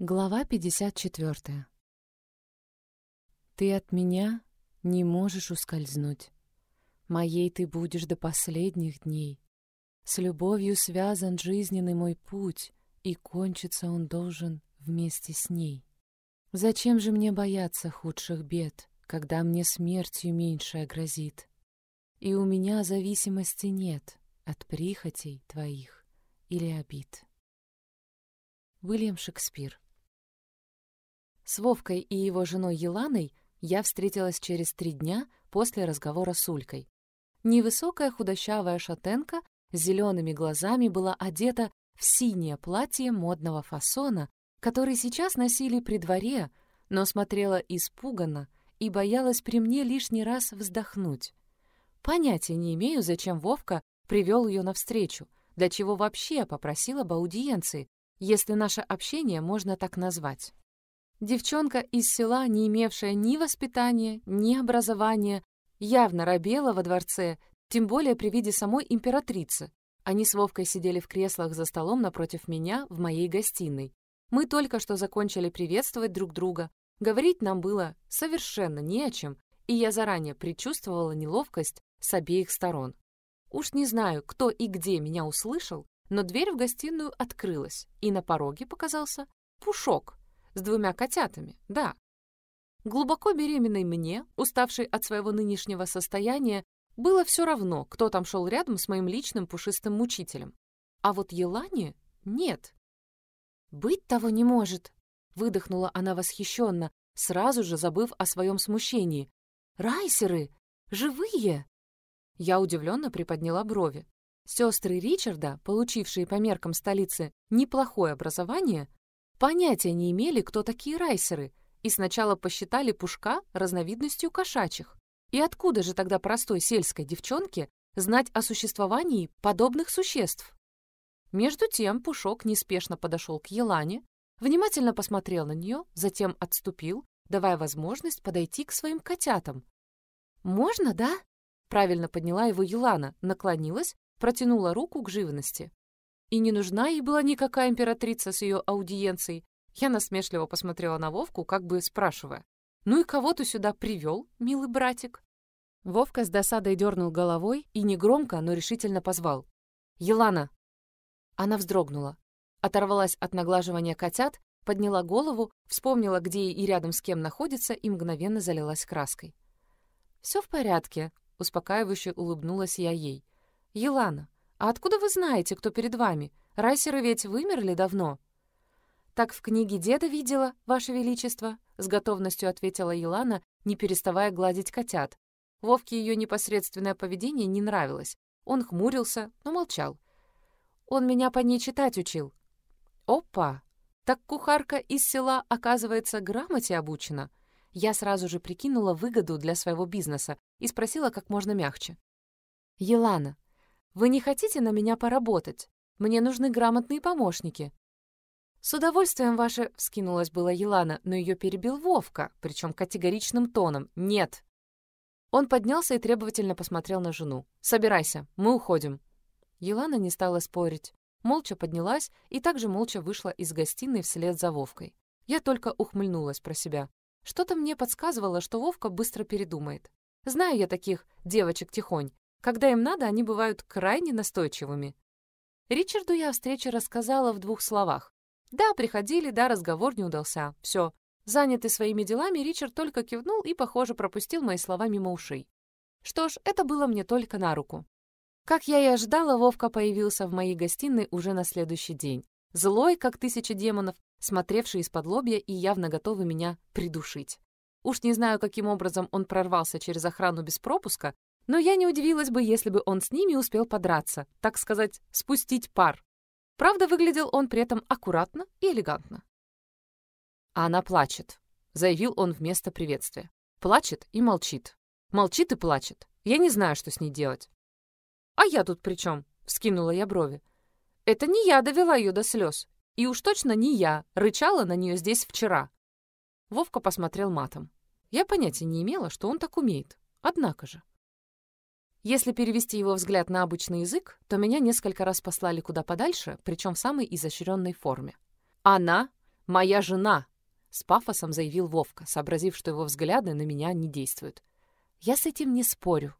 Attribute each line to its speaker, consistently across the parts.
Speaker 1: Глава 54. Ты от меня не можешь ускользнуть. Моей ты будешь до последних дней. С любовью связан жизненный мой путь, и кончиться он должен вместе с ней. Зачем же мне бояться худших бед, когда мне смертью меньшая грозит? И у меня зависимости нет от прихотей твоих или обид. Уильям Шекспир с Вовкой и его женой Еланой я встретилась через три дня после разговора с Улькой. Невысокая худощавая шатенка с зелеными глазами была одета в синее платье модного фасона, который сейчас носили при дворе, но смотрела испуганно и боялась при мне лишний раз вздохнуть. Понятия не имею, зачем Вовка привел ее навстречу, для чего вообще попросил об аудиенции, если наше общение можно так назвать. Девчонка из села, не имевшая ни воспитания, ни образования, явно робела во дворце, тем более при виде самой императрицы. Они с Вовкой сидели в креслах за столом напротив меня в моей гостиной. Мы только что закончили приветствовать друг друга. Говорить нам было совершенно не о чем, и я заранее предчувствовала неловкость с обеих сторон. Уж не знаю, кто и где меня услышал, но дверь в гостиную открылась, и на пороге показался Пушок с двумя котятами, да. Глубоко беременной мне, уставшей от своего нынешнего состояния, было все равно, кто там шел рядом с моим личным пушистым мучителем. А вот Елане нет. «Быть того не может!» — выдохнула она восхищенно, сразу же забыв о своем смущении. «Райсеры! Живые!» Я удивленно приподняла брови. Сестры Ричарда, получившие по меркам столицы неплохое образование, Понятия не имели, кто такие райсеры, и сначала посчитали пушка разновидностью кошачьих. И откуда же тогда простой сельской девчонке знать о существовании подобных существ? Между тем Пушок неспешно подошел к Елане, внимательно посмотрел на нее, затем отступил, давая возможность подойти к своим котятам. «Можно, да?» Правильно подняла его Елана, наклонилась, протянула руку к живности. И не нужна ей была никакая императрица с ее аудиенцией. Я насмешливо посмотрела на Вовку, как бы спрашивая. «Ну и кого ты сюда привел, милый братик?» Вовка с досадой дернул головой и негромко, но решительно позвал. «Елана!» Она вздрогнула, оторвалась от наглаживания котят, подняла голову, вспомнила, где и рядом с кем находится, и мгновенно залилась краской. «Все в порядке», — успокаивающе улыбнулась я ей. «Елана, «А откуда вы знаете, кто перед вами? Райсеры ведь вымерли давно». «Так в книге деда видела, Ваше Величество», — с готовностью ответила Елана, не переставая гладить котят. Вовке ее непосредственное поведение не нравилось. Он хмурился, но молчал. «Он меня по ней читать учил». «Опа! Так кухарка из села, оказывается, грамоте обучена». Я сразу же прикинула выгоду для своего бизнеса и спросила как можно мягче. «Елана, вы не хотите на меня поработать? Мне нужны грамотные помощники». «С удовольствием ваше...» — вскинулась была Елана, но ее перебил Вовка, причем категоричным тоном. «Нет!» Он поднялся и требовательно посмотрел на жену. «Собирайся, мы уходим». Елана не стала спорить. Молча поднялась и также молча вышла из гостиной вслед за Вовкой. Я только ухмыльнулась про себя. Что-то мне подсказывало, что Вовка быстро передумает. Знаю я таких девочек тихонь. Когда им надо, они бывают крайне настойчивыми. Ричарду я о встрече рассказала в двух словах. Да, приходили, да, разговор не удался. Все. Занятый своими делами, Ричард только кивнул и, похоже, пропустил мои слова мимо ушей. Что ж, это было мне только на руку. Как я и ожидала, Вовка появился в моей гостиной уже на следующий день. Злой, как тысяча демонов, смотревший из-под лобья и явно готовый меня придушить. Уж не знаю, каким образом он прорвался через охрану без пропуска, но я не удивилась бы, если бы он с ними успел подраться, так сказать, спустить пар. Правда, выглядел он при этом аккуратно и элегантно. А она плачет, заявил он вместо приветствия. Плачет и молчит. Молчит и плачет. Я не знаю, что с ней делать. А я тут при чем? Вскинула я брови. Это не я довела ее до слез. И уж точно не я рычала на нее здесь вчера. Вовка посмотрел матом. Я понятия не имела, что он так умеет. Однако же. Если перевести его взгляд на обычный язык, то меня несколько раз послали куда подальше, причем в самой изощренной форме. Она моя жена!» С пафосом заявил Вовка, сообразив, что его взгляды на меня не действуют. Я с этим не спорю.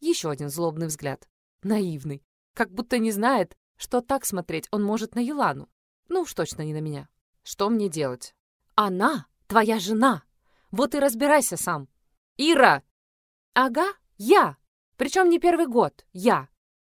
Speaker 1: Еще один злобный взгляд. Наивный. Как будто не знает, что так смотреть он может на Елану. Ну уж точно не на меня. Что мне делать? Она твоя жена. Вот и разбирайся сам. Ира! Ага, я. Причем не первый год. Я.